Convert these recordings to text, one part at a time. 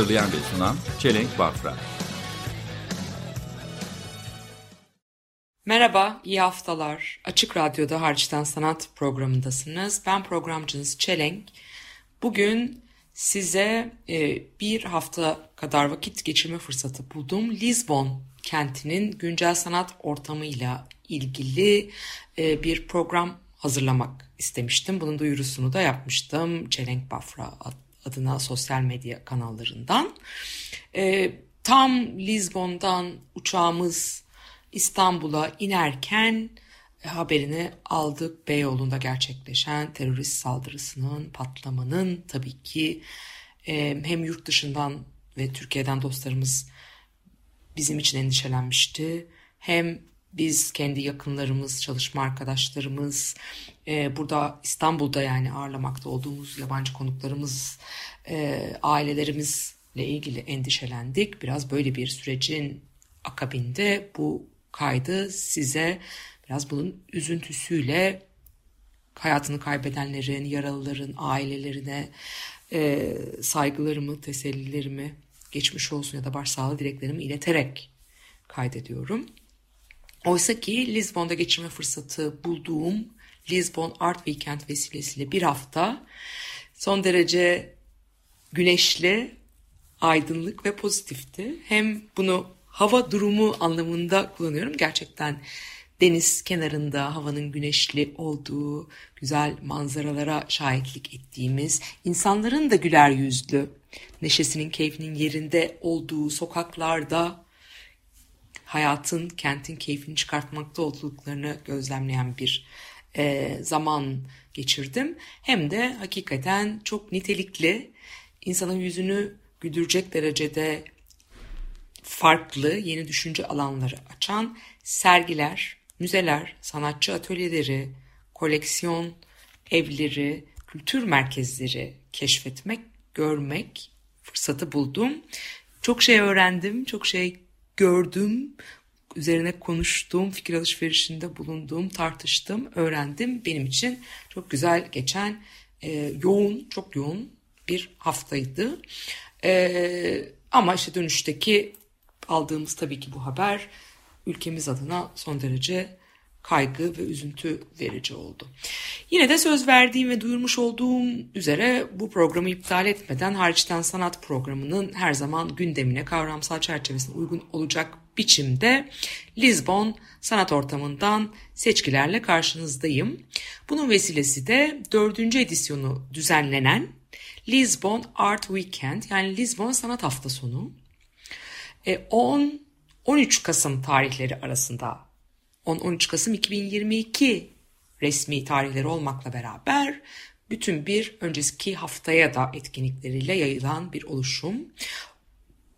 Hazırlayan ve sunan Çelenk Bafra. Merhaba, iyi haftalar. Açık Radyo'da Harçtan Sanat programındasınız. Ben programcınız Çelenk. Bugün size e, bir hafta kadar vakit geçirme fırsatı buldum. Lisbon kentinin güncel sanat ortamıyla ilgili e, bir program hazırlamak istemiştim. Bunun duyurusunu da yapmıştım. Çelenk Bafra adına sosyal medya kanallarından. E, tam Lisbon'dan uçağımız İstanbul'a inerken e, haberini aldık Beyoğlu'nda gerçekleşen terörist saldırısının, patlamanın tabii ki e, hem yurt dışından ve Türkiye'den dostlarımız bizim için endişelenmişti. Hem biz kendi yakınlarımız, çalışma arkadaşlarımız, e, burada İstanbul'da yani ağırlamakta olduğumuz yabancı konuklarımız, e, ailelerimizle ilgili endişelendik. Biraz böyle bir sürecin akabinde bu kaydı size biraz bunun üzüntüsüyle hayatını kaybedenlerin, yaralıların ailelerine e, saygılarımı, tesellilerimi, geçmiş olsun ya da başsağlığı dileklerimi ileterek kaydediyorum. Oysa ki Lisbon'da geçirme fırsatı bulduğum Lisbon Art Weekend vesilesiyle bir hafta son derece güneşli, aydınlık ve pozitifti. Hem bunu hava durumu anlamında kullanıyorum. Gerçekten deniz kenarında havanın güneşli olduğu, güzel manzaralara şahitlik ettiğimiz, insanların da güler yüzlü, neşesinin, keyfinin yerinde olduğu sokaklarda hayatın, kentin keyfini çıkartmakta olduklarını gözlemleyen bir e, zaman geçirdim. Hem de hakikaten çok nitelikli, insanın yüzünü güldürecek derecede farklı yeni düşünce alanları açan sergiler, müzeler, sanatçı atölyeleri, koleksiyon evleri, kültür merkezleri keşfetmek, görmek fırsatı buldum. Çok şey öğrendim, çok şey gördüm, üzerine konuştum, fikir alışverişinde bulundum, tartıştım, öğrendim. Benim için çok güzel geçen, e, yoğun, çok yoğun bir haftaydı. E, ama işte dönüşteki aldığımız tabii ki bu haber ülkemiz adına son derece kaygı ve üzüntü verici oldu. Yine de söz verdiğim ve duyurmuş olduğum üzere bu programı iptal etmeden hariçten sanat programının her zaman gündemine kavramsal çerçevesine uygun olacak biçimde Lisbon sanat ortamından seçkilerle karşınızdayım. Bunun vesilesi de dördüncü edisyonu düzenlenen Lisbon Art Weekend yani Lisbon Sanat Hafta Sonu 10 13 Kasım tarihleri arasında 10-13 Kasım 2022 resmi tarihleri olmakla beraber bütün bir önceki haftaya da etkinlikleriyle yayılan bir oluşum.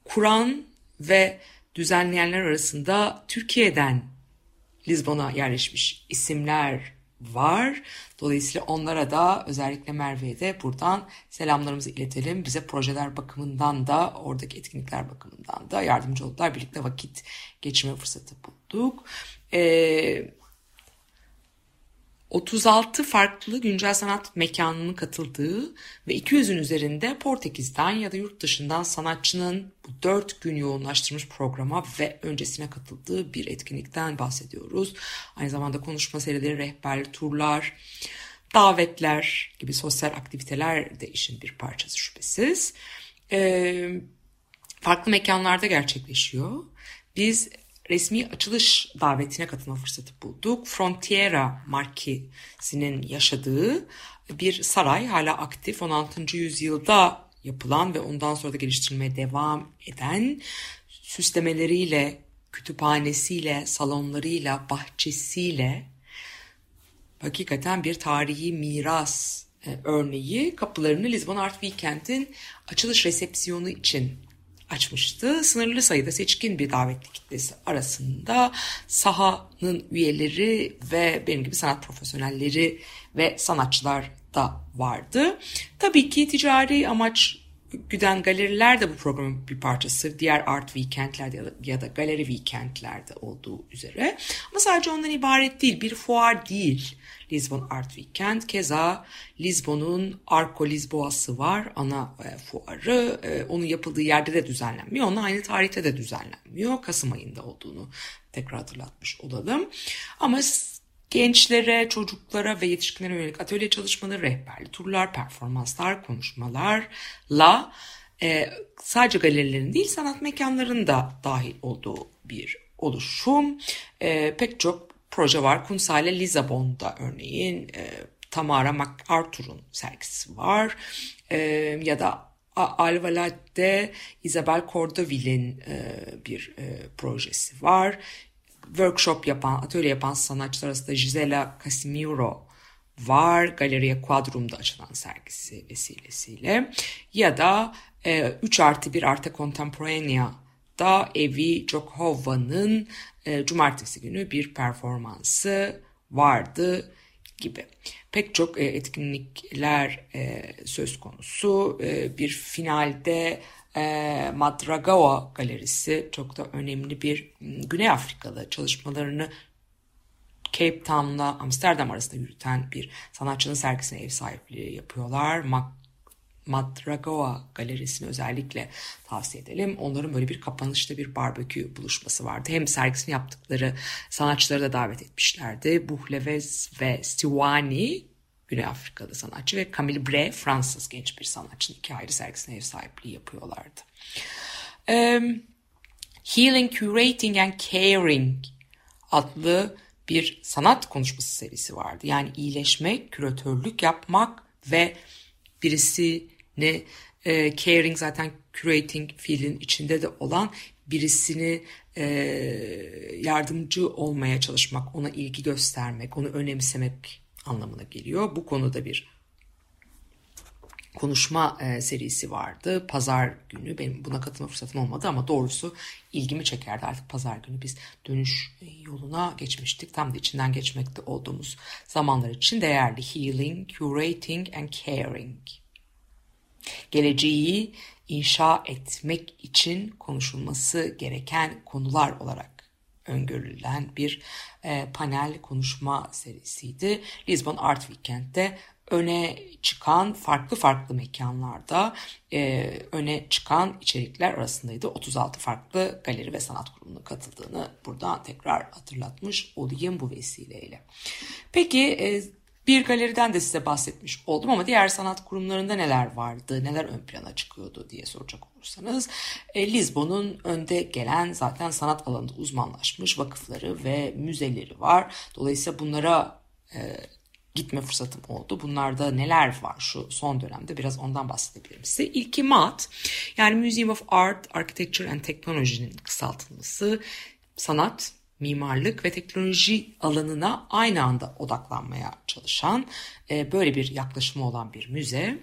Kuran ve düzenleyenler arasında Türkiye'den Lizbon'a yerleşmiş isimler var. Dolayısıyla onlara da özellikle Merve'ye de buradan selamlarımızı iletelim. Bize projeler bakımından da oradaki etkinlikler bakımından da yardımcı oldular. Birlikte vakit geçirme fırsatı bulduk. Ee, 36 farklı güncel sanat mekanının katıldığı ve 200'ün üzerinde Portekiz'den ya da yurt dışından sanatçının bu 4 gün yoğunlaştırmış programa ve öncesine katıldığı bir etkinlikten bahsediyoruz. Aynı zamanda konuşma serileri, rehberli turlar, davetler gibi sosyal aktiviteler de işin bir parçası şüphesiz. Ee, farklı mekanlarda gerçekleşiyor. Biz resmi açılış davetine katılma fırsatı bulduk. Frontiera markesinin yaşadığı bir saray hala aktif 16. yüzyılda yapılan ve ondan sonra da geliştirilmeye devam eden süslemeleriyle, kütüphanesiyle, salonlarıyla, bahçesiyle hakikaten bir tarihi miras e, örneği kapılarını Lisbon Art Weekend'in açılış resepsiyonu için açmıştı. Sınırlı sayıda seçkin bir davetli kitlesi arasında sahanın üyeleri ve benim gibi sanat profesyonelleri ve sanatçılar da vardı. Tabii ki ticari amaç güden galeriler de bu programın bir parçası. Diğer art weekendlerde ya da, ya da galeri weekendlerde olduğu üzere. Ama sadece ondan ibaret değil. Bir fuar değil. Lisbon Art Weekend. Keza Lisbon'un Arco Lisboa'sı var. Ana e, fuarı. E, onun yapıldığı yerde de düzenlenmiyor. Onun aynı tarihte de düzenlenmiyor. Kasım ayında olduğunu tekrar hatırlatmış olalım. Ama gençlere, çocuklara ve yetişkinlere yönelik atölye çalışmaları, rehberli turlar, performanslar, konuşmalarla e, sadece galerilerin değil sanat mekanlarının da dahil olduğu bir oluşum. E, pek çok proje var. Kunsale Lisabon'da örneğin e, Tamara MacArthur'un sergisi var. E, ya da Alvalad'de Isabel Cordoville'in e, bir e, projesi var workshop yapan, atölye yapan sanatçılar arasında Gisela Casimiro var. Galeriye Quadrum'da açılan sergisi vesilesiyle. Ya da e, 3 artı 1 Arte Contemporanea'da Evi Jokhova'nın e, cumartesi günü bir performansı vardı gibi. Pek çok e, etkinlikler e, söz konusu. E, bir finalde e, Madragawa Galerisi çok da önemli bir Güney Afrikalı çalışmalarını Cape Town'la Amsterdam arasında yürüten bir sanatçının sergisine ev sahipliği yapıyorlar. Mac Madragoa Galerisi'ni özellikle tavsiye edelim. Onların böyle bir kapanışta bir barbekü buluşması vardı. Hem sergisini yaptıkları sanatçıları da davet etmişlerdi. Buhlevez ve Stiwani Güney Afrikalı sanatçı ve Camille Bre Fransız genç bir sanatçının iki ayrı sergisine ev sahipliği yapıyorlardı. Um, Healing, Curating and Caring adlı bir sanat konuşması serisi vardı. Yani iyileşmek, küratörlük yapmak ve birisini e, caring zaten curating fiilin içinde de olan birisini e, yardımcı olmaya çalışmak, ona ilgi göstermek, onu önemsemek anlamına geliyor. Bu konuda bir konuşma e, serisi vardı. Pazar günü benim buna katılma fırsatım olmadı ama doğrusu ilgimi çekerdi. Artık pazar günü biz dönüş yoluna geçmiştik. Tam da içinden geçmekte olduğumuz zamanlar için değerli. Healing, curating and caring. Geleceği inşa etmek için konuşulması gereken konular olarak öngörülen bir e, panel konuşma serisiydi. Lisbon Art Weekend'de öne çıkan farklı farklı mekanlarda e, öne çıkan içerikler arasındaydı. 36 farklı galeri ve sanat kurumuna katıldığını buradan tekrar hatırlatmış olayım bu vesileyle. Peki e, bir galeriden de size bahsetmiş oldum ama diğer sanat kurumlarında neler vardı, neler ön plana çıkıyordu diye soracak olursanız e, Lisbon'un önde gelen zaten sanat alanında uzmanlaşmış vakıfları ve müzeleri var. Dolayısıyla bunlara e, gitme fırsatım oldu. Bunlarda neler var şu son dönemde biraz ondan bahsedebilirim size. İlki MAT yani Museum of Art, Architecture and Technology'nin kısaltılması sanat, mimarlık ve teknoloji alanına aynı anda odaklanmaya çalışan e, böyle bir yaklaşımı olan bir müze.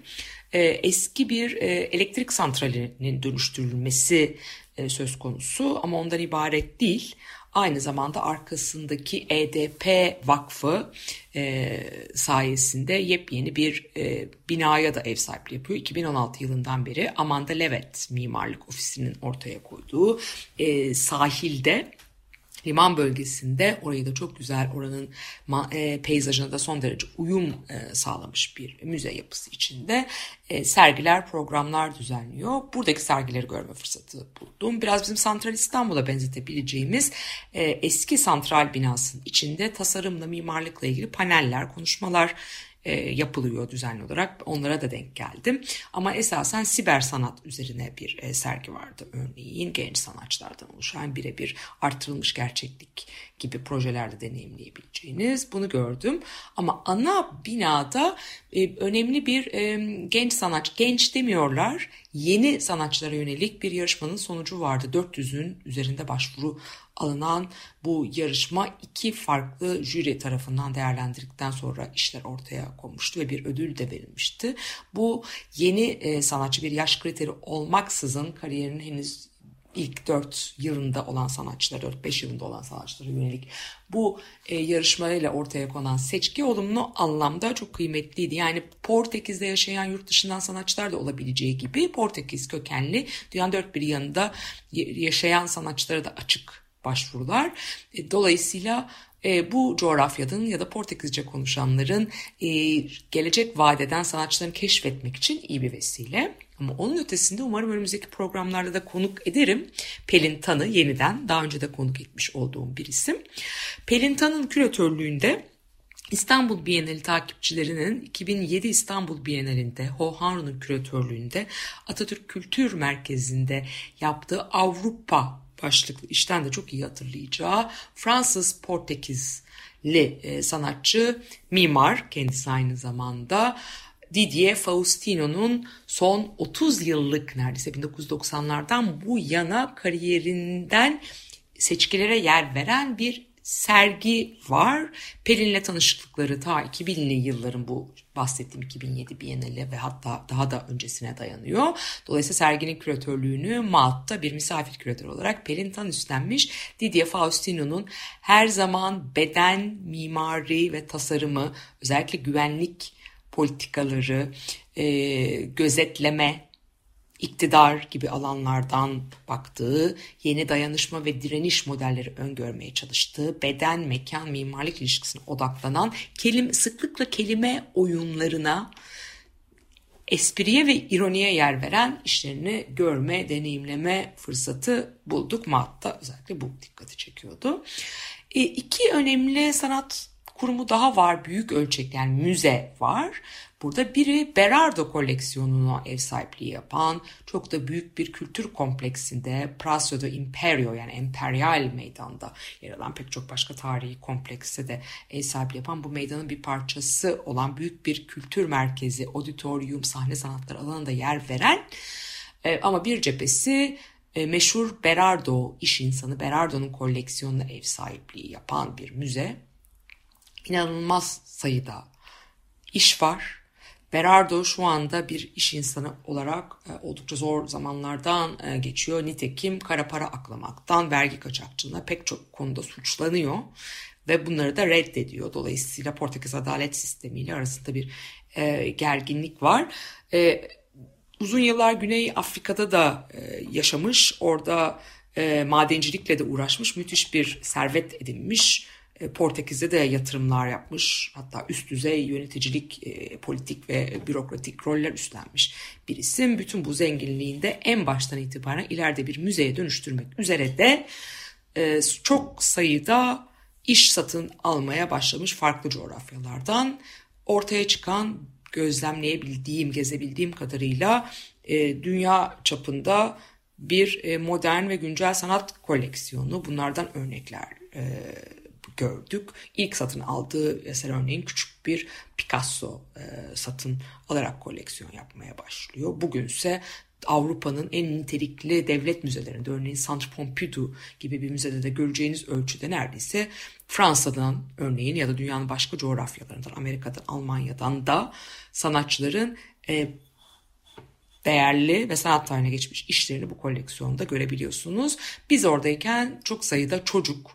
E, eski bir e, elektrik santralinin dönüştürülmesi e, söz konusu ama ondan ibaret değil. Aynı zamanda arkasındaki EDP Vakfı e, sayesinde yepyeni bir e, binaya da ev sahipliği yapıyor. 2016 yılından beri Amanda Levet Mimarlık Ofisi'nin ortaya koyduğu e, sahilde liman bölgesinde orayı da çok güzel oranın e, peyzajına da son derece uyum e, sağlamış bir müze yapısı içinde e, sergiler, programlar düzenliyor. Buradaki sergileri görme fırsatı buldum. Biraz bizim Santral İstanbul'a benzetebileceğimiz eski santral binasının içinde tasarımla, mimarlıkla ilgili paneller, konuşmalar e, yapılıyor düzenli olarak. Onlara da denk geldim. Ama esasen siber sanat üzerine bir e, sergi vardı. Örneğin genç sanatçılardan oluşan birebir artırılmış gerçeklik gibi projelerde deneyimleyebileceğiniz bunu gördüm. Ama ana binada e, önemli bir e, genç sanatçı, genç demiyorlar, yeni sanatçılara yönelik bir yarışmanın sonucu vardı. 400'ün üzerinde başvuru alınan bu yarışma iki farklı jüri tarafından değerlendirdikten sonra işler ortaya konmuştu ve bir ödül de verilmişti. Bu yeni e, sanatçı bir yaş kriteri olmaksızın kariyerinin henüz ilk 4 yılında olan sanatçılar, 4-5 yılında olan sanatçılara yönelik bu e, yarışmayla ortaya konan seçki olumlu anlamda çok kıymetliydi. Yani Portekiz'de yaşayan yurt dışından sanatçılar da olabileceği gibi Portekiz kökenli dünyanın dört bir yanında yaşayan sanatçılara da açık başvurular. E, dolayısıyla e, bu coğrafyanın ya da Portekizce konuşanların e, gelecek vadeden sanatçılarını keşfetmek için iyi bir vesile. Ama onun ötesinde umarım önümüzdeki programlarda da konuk ederim. Pelin Tan'ı yeniden daha önce de konuk etmiş olduğum bir isim. Pelin Tan'ın küratörlüğünde İstanbul Bienali takipçilerinin 2007 İstanbul Bienalinde Hohanru'nun küratörlüğünde Atatürk Kültür Merkezi'nde yaptığı Avrupa başlıklı işten de çok iyi hatırlayacağı Fransız Portekizli e, sanatçı, mimar kendisi aynı zamanda Didier Faustino'nun son 30 yıllık neredeyse 1990'lardan bu yana kariyerinden seçkilere yer veren bir sergi var. Pelin'le tanışıklıkları ta 2000'li yılların bu bahsettiğim 2007 Bienali ve hatta daha da öncesine dayanıyor. Dolayısıyla serginin küratörlüğünü Maat'ta bir misafir küratör olarak Pelin Tan üstlenmiş. Didier Faustino'nun her zaman beden, mimari ve tasarımı özellikle güvenlik politikaları, e, gözetleme, iktidar gibi alanlardan baktığı, yeni dayanışma ve direniş modelleri öngörmeye çalıştığı, beden, mekan, mimarlık ilişkisine odaklanan kelime, sıklıkla kelime oyunlarına, espriye ve ironiye yer veren işlerini görme, deneyimleme fırsatı bulduk. Maat'ta özellikle bu dikkati çekiyordu. E, iki önemli sanat kurumu daha var büyük ölçekli yani müze var. Burada biri Berardo koleksiyonuna ev sahipliği yapan çok da büyük bir kültür kompleksinde Prazo de Imperio yani emperyal meydanda yer alan pek çok başka tarihi komplekse de ev sahipliği yapan bu meydanın bir parçası olan büyük bir kültür merkezi, auditorium, sahne sanatları alanında yer veren e, ama bir cephesi e, meşhur Berardo iş insanı Berardo'nun koleksiyonuna ev sahipliği yapan bir müze. İnanılmaz sayıda iş var Berardo şu anda bir iş insanı olarak e, oldukça zor zamanlardan e, geçiyor. Nitekim kara para aklamaktan vergi kaçakçılığına pek çok konuda suçlanıyor ve bunları da reddediyor. Dolayısıyla Portekiz adalet sistemiyle arasında bir e, gerginlik var. Uzun yıllar Güney Afrika'da da yaşamış. Orada madencilikle de uğraşmış. Müthiş bir servet edinmiş Portekiz'de de yatırımlar yapmış. Hatta üst düzey yöneticilik, e, politik ve bürokratik roller üstlenmiş bir isim. Bütün bu zenginliğinde en baştan itibaren ileride bir müzeye dönüştürmek üzere de e, çok sayıda iş satın almaya başlamış farklı coğrafyalardan. Ortaya çıkan gözlemleyebildiğim, gezebildiğim kadarıyla dünya çapında bir modern ve güncel sanat koleksiyonu bunlardan örnekler gördük. İlk satın aldığı eser örneğin küçük bir Picasso e, satın alarak koleksiyon yapmaya başlıyor. Bugünse Avrupa'nın en nitelikli devlet müzelerinde örneğin Centre Pompidou gibi bir müzede de göreceğiniz ölçüde neredeyse Fransa'dan örneğin ya da dünyanın başka coğrafyalarından Amerika'dan Almanya'dan da sanatçıların e, değerli ve sanat tarihine geçmiş işlerini bu koleksiyonda görebiliyorsunuz. Biz oradayken çok sayıda çocuk,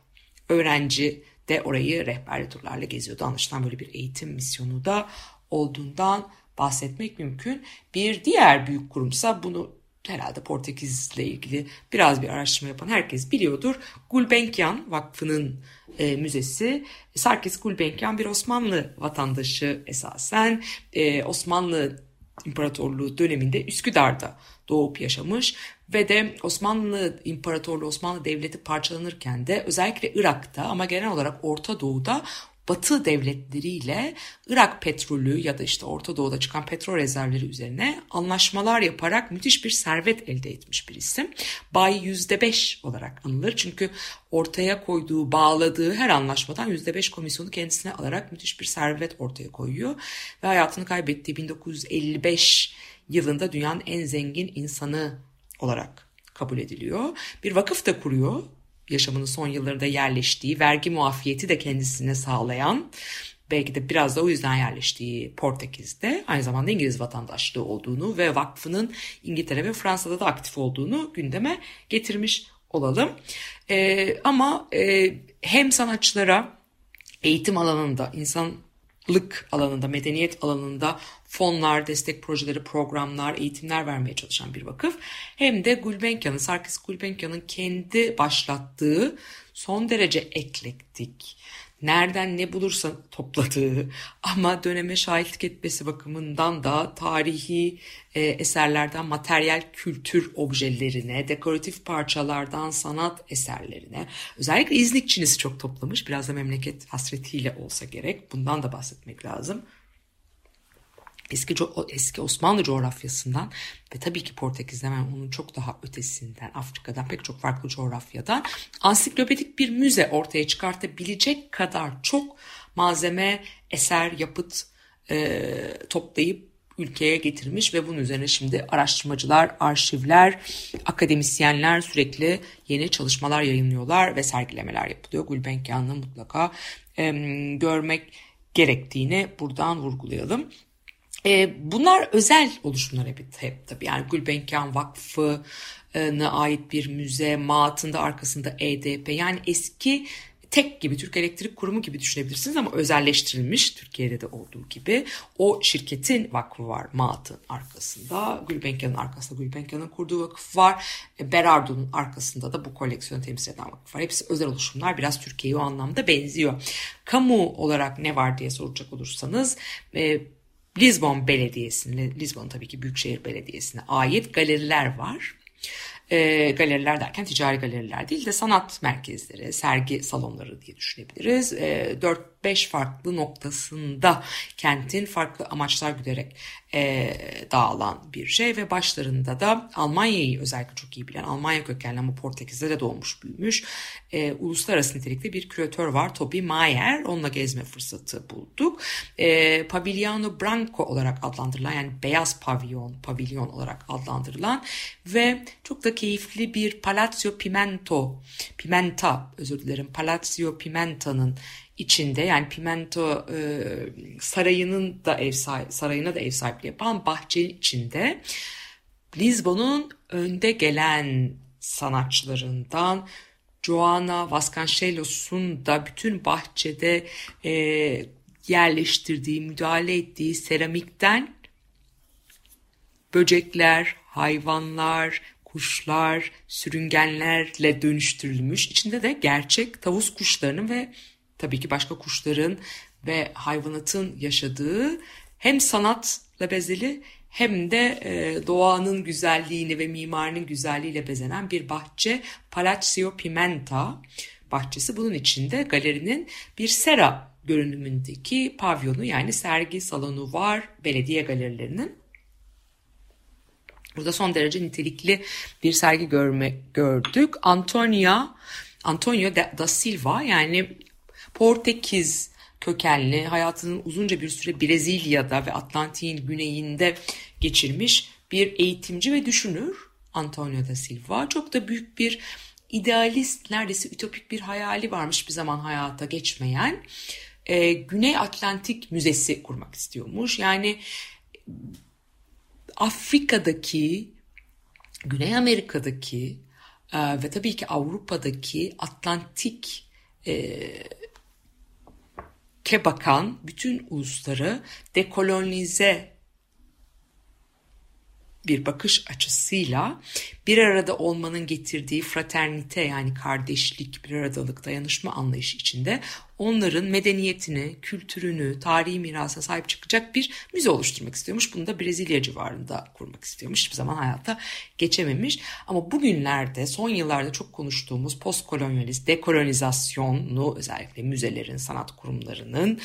öğrenci de orayı rehberli turlarla geziyordu. Anlaşılan böyle bir eğitim misyonu da olduğundan bahsetmek mümkün. Bir diğer büyük kurumsa bunu herhalde Portekiz'le ilgili biraz bir araştırma yapan herkes biliyordur. Gulbenkian Vakfı'nın e, müzesi. Sarkis Gulbenkian bir Osmanlı vatandaşı esasen. E, Osmanlı İmparatorluğu döneminde Üsküdar'da doğup yaşamış ve de Osmanlı İmparatorluğu, Osmanlı Devleti parçalanırken de özellikle Irak'ta ama genel olarak Orta Doğu'da Batı devletleriyle Irak petrolü ya da işte Orta Doğu'da çıkan petrol rezervleri üzerine anlaşmalar yaparak müthiş bir servet elde etmiş bir isim. Bay %5 olarak anılır. Çünkü ortaya koyduğu, bağladığı her anlaşmadan %5 komisyonu kendisine alarak müthiş bir servet ortaya koyuyor. Ve hayatını kaybettiği 1955 yılında dünyanın en zengin insanı olarak kabul ediliyor. Bir vakıf da kuruyor. Yaşamının son yıllarında yerleştiği, vergi muafiyeti de kendisine sağlayan, belki de biraz da o yüzden yerleştiği Portekiz'de aynı zamanda İngiliz vatandaşlığı olduğunu ve vakfının İngiltere ve Fransa'da da aktif olduğunu gündeme getirmiş olalım. Ee, ama e, hem sanatçılara eğitim alanında, insanlık alanında, medeniyet alanında fonlar, destek projeleri, programlar, eğitimler vermeye çalışan bir vakıf. Hem de Gulbenkian'ın, Sarkis Gulbenkian'ın kendi başlattığı son derece eklektik, nereden ne bulursa topladığı ama döneme şahitlik etmesi bakımından da tarihi e, eserlerden materyal kültür objelerine, dekoratif parçalardan sanat eserlerine, özellikle İznik çok toplamış. Biraz da memleket hasretiyle olsa gerek. Bundan da bahsetmek lazım eski eski Osmanlı coğrafyasından ve tabii ki Portekiz'den yani onun çok daha ötesinden Afrika'dan pek çok farklı coğrafyadan ansiklopedik bir müze ortaya çıkartabilecek kadar çok malzeme, eser, yapıt e, toplayıp ülkeye getirmiş ve bunun üzerine şimdi araştırmacılar, arşivler, akademisyenler sürekli yeni çalışmalar yayınlıyorlar ve sergilemeler yapılıyor. Gulbenkian'ı mutlaka e, görmek gerektiğini buradan vurgulayalım. E, bunlar özel oluşumlar hep, hep tabii. Yani Gulbenkian Vakfı'na ait bir müze, Maat'ın arkasında EDP. Yani eski tek gibi Türk Elektrik Kurumu gibi düşünebilirsiniz ama özelleştirilmiş Türkiye'de de olduğu gibi. O şirketin vakfı var Maat'ın arkasında Gulbenkian'ın arkasında. Gulbenkian'ın kurduğu vakıf var. E, Berardo'nun arkasında da bu koleksiyonu temsil eden vakıf var. Hepsi özel oluşumlar biraz Türkiye'ye o anlamda benziyor. Kamu olarak ne var diye soracak olursanız e, Lisbon Belediyesi'ne, Lisbon tabii ki Büyükşehir Belediyesi'ne ait galeriler var. E, galeriler derken ticari galeriler değil de sanat merkezleri, sergi salonları diye düşünebiliriz. E, 4-5 farklı noktasında kentin farklı amaçlar güderek e, dağılan bir şey ve başlarında da Almanya'yı özellikle çok iyi bilen Almanya kökenli ama Portekiz'de de doğmuş büyümüş e, uluslararası nitelikte bir küratör var Toby Mayer onunla gezme fırsatı bulduk. E, Pavigliano Branco olarak adlandırılan yani beyaz pavyon, pavilyon olarak adlandırılan ve çok da keyifli bir Palazzo Pimento, Pimenta özür dilerim Palazzo Pimenta'nın içinde yani Pimento e, sarayının da ev sahibi, sarayına da ev sahipliği yapan bahçe içinde Lisbon'un önde gelen sanatçılarından Joana Vasconcelos'un da bütün bahçede e, yerleştirdiği, müdahale ettiği seramikten böcekler, hayvanlar, kuşlar, sürüngenlerle dönüştürülmüş. İçinde de gerçek tavus kuşlarının ve tabii ki başka kuşların ve hayvanatın yaşadığı hem sanatla bezeli hem de e, doğanın güzelliğini ve mimarinin güzelliğiyle bezenen bir bahçe Palazzo Pimenta bahçesi. Bunun içinde galerinin bir sera görünümündeki pavyonu yani sergi salonu var belediye galerilerinin. Burada son derece nitelikli bir sergi görme, gördük. Antonia, Antonio da Silva yani Portekiz kökenli hayatının uzunca bir süre Brezilya'da ve Atlantik'in güneyinde geçirmiş bir eğitimci ve düşünür Antonio da Silva. Çok da büyük bir idealist, neredeyse ütopik bir hayali varmış bir zaman hayata geçmeyen. E, Güney Atlantik Müzesi kurmak istiyormuş. Yani Afrika'daki, Güney Amerika'daki e, ve tabii ki Avrupa'daki Atlantik e, ke bakan bütün ulusları dekolonize bir bakış açısıyla bir arada olmanın getirdiği fraternite yani kardeşlik, bir aradalık, dayanışma anlayışı içinde onların medeniyetini, kültürünü, tarihi mirasa sahip çıkacak bir müze oluşturmak istiyormuş. Bunu da Brezilya civarında kurmak istiyormuş. Hiçbir zaman hayata geçememiş. Ama bugünlerde son yıllarda çok konuştuğumuz postkolonyalist dekolonizasyonu özellikle müzelerin, sanat kurumlarının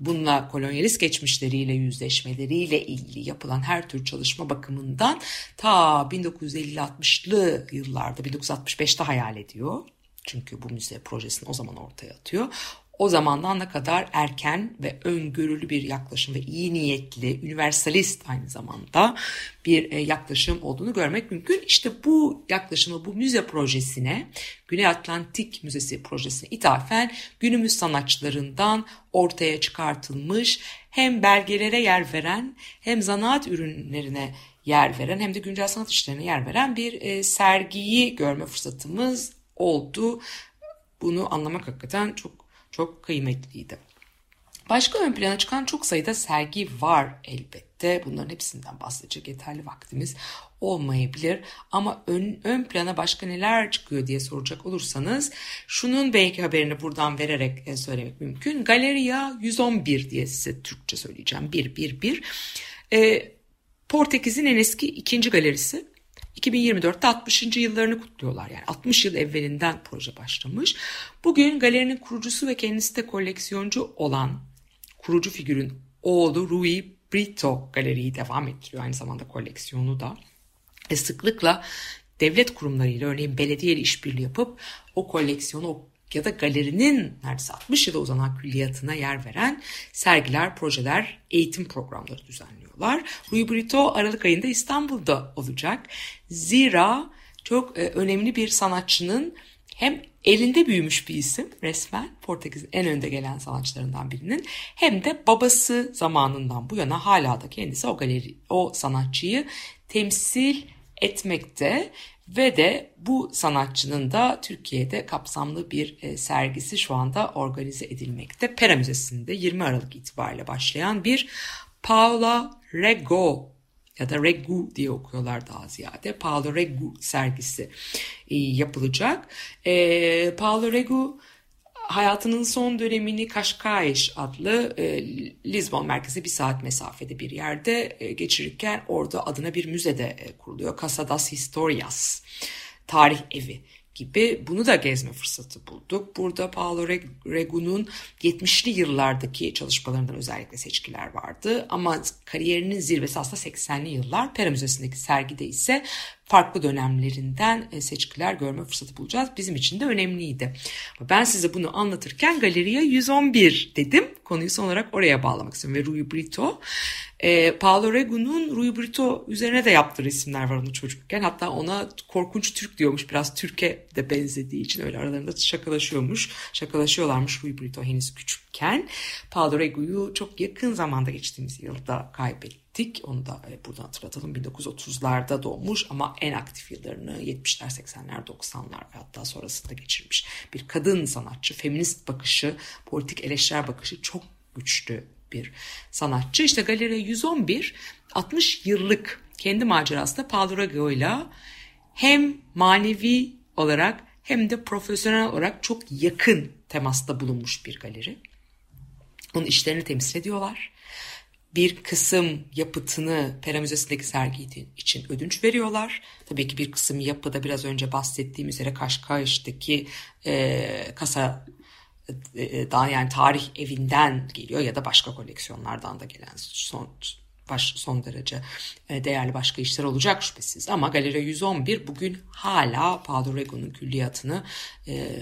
bununla kolonyalist geçmişleriyle yüzleşmeleriyle ilgili yapılan her tür çalışma bakımından ta 1950-60'lı yıllarda 1965'te hayal ediyor. Çünkü bu müze projesini o zaman ortaya atıyor o zamandan ne kadar erken ve öngörülü bir yaklaşım ve iyi niyetli, universalist aynı zamanda bir e, yaklaşım olduğunu görmek mümkün. İşte bu yaklaşımı bu müze projesine, Güney Atlantik Müzesi projesine ithafen günümüz sanatçılarından ortaya çıkartılmış hem belgelere yer veren hem zanaat ürünlerine yer veren hem de güncel sanat işlerine yer veren bir e, sergiyi görme fırsatımız oldu. Bunu anlamak hakikaten çok çok kıymetliydi. Başka ön plana çıkan çok sayıda sergi var elbette. Bunların hepsinden bahsedecek yeterli vaktimiz olmayabilir. Ama ön, ön plana başka neler çıkıyor diye soracak olursanız şunun belki haberini buradan vererek e, söylemek mümkün. Galeria 111 diye size Türkçe söyleyeceğim. 111. E, Portekiz'in en eski ikinci galerisi. 2024'te 60. yıllarını kutluyorlar. Yani 60 yıl evvelinden proje başlamış. Bugün galerinin kurucusu ve kendisi de koleksiyoncu olan kurucu figürün oğlu Rui Brito galeriyi devam ettiriyor. Aynı zamanda koleksiyonu da. E sıklıkla devlet kurumlarıyla örneğin belediyeyle işbirliği yapıp o koleksiyonu ya da galerinin neredeyse 60 yıla uzanan külliyatına yer veren sergiler, projeler, eğitim programları düzenliyorlar. Rui Brito Aralık ayında İstanbul'da olacak. Zira çok e, önemli bir sanatçının hem elinde büyümüş bir isim resmen Portekiz'in en önde gelen sanatçılarından birinin hem de babası zamanından bu yana hala da kendisi o galeri o sanatçıyı temsil etmekte ve de bu sanatçının da Türkiye'de kapsamlı bir e, sergisi şu anda organize edilmekte. Pera Müzesi'nde 20 Aralık itibariyle başlayan bir Paula Rego ya da Regu diye okuyorlar daha ziyade. Paolo Regu sergisi e, yapılacak. E, Paolo Regu hayatının son dönemini Kaşkayş adlı e, Lisbon merkezi bir saat mesafede bir yerde e, geçirirken orada adına bir müzede e, kuruluyor. Casa das Historias, tarih evi gibi bunu da gezme fırsatı bulduk. Burada Paolo Regu'nun 70'li yıllardaki çalışmalarından özellikle seçkiler vardı. Ama kariyerinin zirvesi aslında 80'li yıllar. Pera Müzesi'ndeki sergide ise farklı dönemlerinden e, seçkiler görme fırsatı bulacağız. Bizim için de önemliydi. Ben size bunu anlatırken Galeriya 111 dedim. Konuyu son olarak oraya bağlamak istiyorum. Ve Rui Brito. E, Paolo Regu'nun Rui Brito üzerine de yaptığı resimler var onu çocukken. Hatta ona korkunç Türk diyormuş. Biraz Türk'e de benzediği için öyle aralarında şakalaşıyormuş. Şakalaşıyorlarmış Rui Brito henüz küçükken. Paolo Regu'yu çok yakın zamanda geçtiğimiz yılda kaybettik ettik. Onu da e, buradan hatırlatalım. 1930'larda doğmuş ama en aktif yıllarını 70'ler, 80'ler, 90'lar ve hatta sonrasında geçirmiş. Bir kadın sanatçı, feminist bakışı, politik eleştirel bakışı çok güçlü bir sanatçı. İşte Galeri 111 60 yıllık kendi macerasında Paolo ile hem manevi olarak hem de profesyonel olarak çok yakın temasta bulunmuş bir galeri. Onun işlerini temsil ediyorlar bir kısım yapıtını Pera Müzesi'ndeki sergi için ödünç veriyorlar. Tabii ki bir kısım yapıda biraz önce bahsettiğim üzere Kaşkayş'taki e, kasa e, daha yani tarih evinden geliyor ya da başka koleksiyonlardan da gelen son baş, son derece e, değerli başka işler olacak şüphesiz. Ama Galeri 111 bugün hala Padre Rego'nun külliyatını e,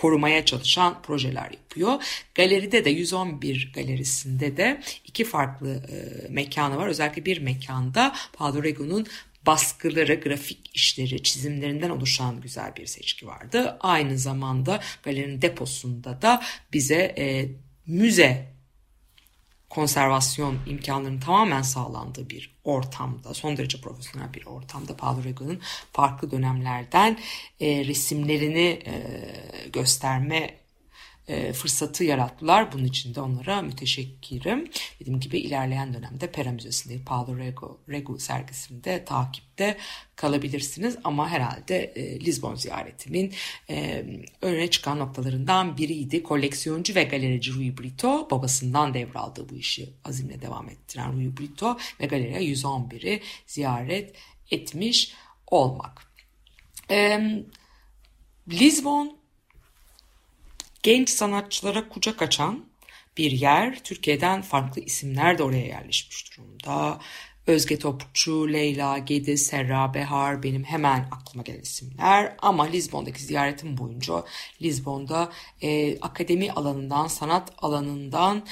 korumaya çalışan projeler yapıyor. Galeride de 111 galerisinde de iki farklı e, mekanı var. Özellikle bir mekanda Padre Rego'nun baskıları, grafik işleri, çizimlerinden oluşan güzel bir seçki vardı. Aynı zamanda galerinin deposunda da bize e, müze konservasyon imkanlarının tamamen sağlandığı bir ortamda, son derece profesyonel bir ortamda Paolo Rego'nun farklı dönemlerden e, resimlerini e, gösterme fırsatı yarattılar. Bunun için de onlara müteşekkirim. Dediğim gibi ilerleyen dönemde Pera Müzesi'nde Paolo Rego, Rego sergisinde takipte kalabilirsiniz. Ama herhalde e, Lisbon ziyaretimin e, öne çıkan noktalarından biriydi. Koleksiyoncu ve galerici Rui Brito babasından devraldığı bu işi azimle devam ettiren Rui Brito ve galeriye 111'i ziyaret etmiş olmak. E, Lisbon genç sanatçılara kucak açan bir yer. Türkiye'den farklı isimler de oraya yerleşmiş durumda. Özge Topçu, Leyla Gediz, Serra Behar benim hemen aklıma gelen isimler. Ama Lizbon'daki ziyaretim boyunca Lizbon'da e, akademi alanından, sanat alanından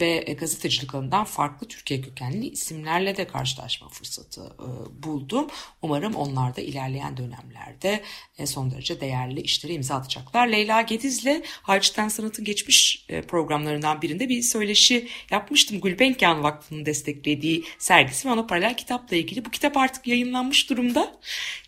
ve e, gazetecilik alanından farklı Türkiye kökenli isimlerle de karşılaşma fırsatı e, buldum. Umarım onlar da ilerleyen dönemlerde e, son derece değerli işleri imza atacaklar. Leyla Gediz'le Harçtan Sanat'ın geçmiş programlarından birinde bir söyleşi yapmıştım. Gulbenkian Vakfı'nın desteklediği sergisi ve ona paralel kitapla ilgili. Bu kitap artık yayınlanmış durumda.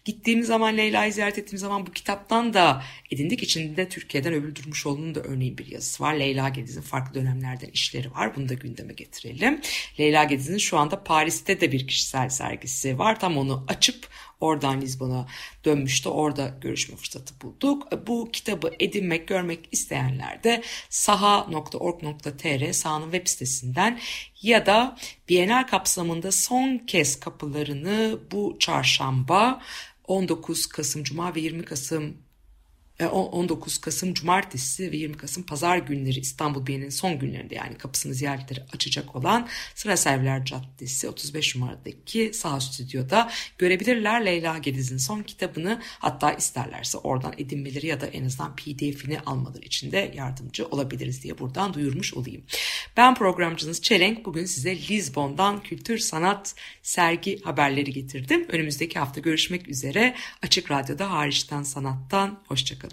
Gittiğimiz zaman Leyla'yı ziyaret ettiğimiz zaman bu kitaptan da edindik. İçinde Türkiye'den Öbül Durmuşoğlu'nun da örneğin bir yazısı var. Leyla Gediz'in farklı dönemlerden işleri var. Bunu da gündeme getirelim. Leyla Gediz'in şu anda Paris'te de bir kişisel sergisi var. Tam onu açıp oradan Lizbon'a dönmüştü. Orada görüşme fırsatı bulduk. Bu kitabı edinmek, görmek isteyenler de saha.org.tr sahanın web sitesinden ya da Bienal kapsamında son kez kapılarını bu çarşamba 19 Kasım Cuma ve 20 Kasım 19 e, Kasım Cumartesi ve 20 Kasım Pazar günleri İstanbul Bienali'nin son günlerinde yani kapısını ziyaretleri açacak olan Sıra Serviler Caddesi 35 numaradaki sağ stüdyoda görebilirler Leyla Gediz'in son kitabını hatta isterlerse oradan edinmeleri ya da en azından pdf'ini almaları için de yardımcı olabiliriz diye buradan duyurmuş olayım. Ben programcınız Çelenk bugün size Lizbon'dan kültür sanat sergi haberleri getirdim. Önümüzdeki hafta görüşmek üzere Açık Radyo'da hariçten sanattan hoşçakalın.